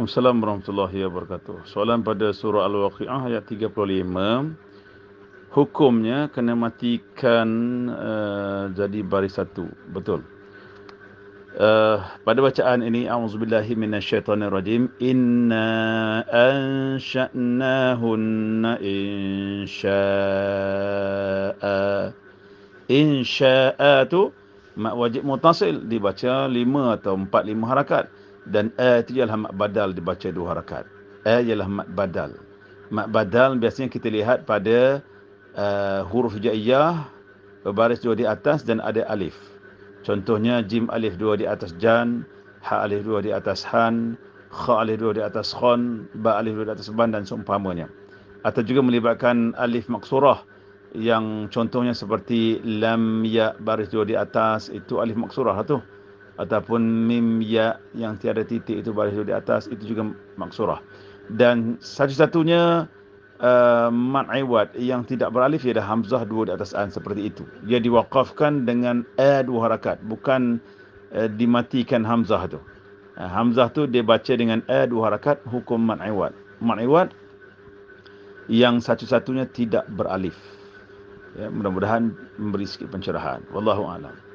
Waalaikumsalam warahmatullahi wabarakatuh. Soalan pada surah Al-Waqi'ah ayat 35. Hukumnya kena matikan uh, jadi baris satu. Betul. Uh, pada bacaan ini auzubillahi minasyaitonirrajim inna ansha'nahunna insya'a insya'a tu mak wajib mutasil dibaca lima atau empat lima harakat dan a itu ialah mak badal dibaca dua harakat. A ialah mak badal. Mak badal biasanya kita lihat pada uh, huruf jaiyah berbaris dua di atas dan ada alif. Contohnya jim alif dua di atas jan, ha alif dua di atas han, kha alif dua di atas khon, ba alif dua di atas ban dan seumpamanya. Atau juga melibatkan alif maksurah yang contohnya seperti lam ya baris dua di atas itu alif maksurah tu ataupun mim ya yang tiada titik itu baris di atas itu juga maksurah dan satu-satunya uh, mat iwad yang tidak beralif ialah hamzah dua di atas an seperti itu. Dia diwakafkan dengan a dua harakat bukan uh, dimatikan hamzah tu. Uh, hamzah tu dia baca dengan a dua harakat hukum mat iwad mat iwad yang satu-satunya tidak beralif. Ya mudah-mudahan memberi sikit pencerahan. Wallahu a'lam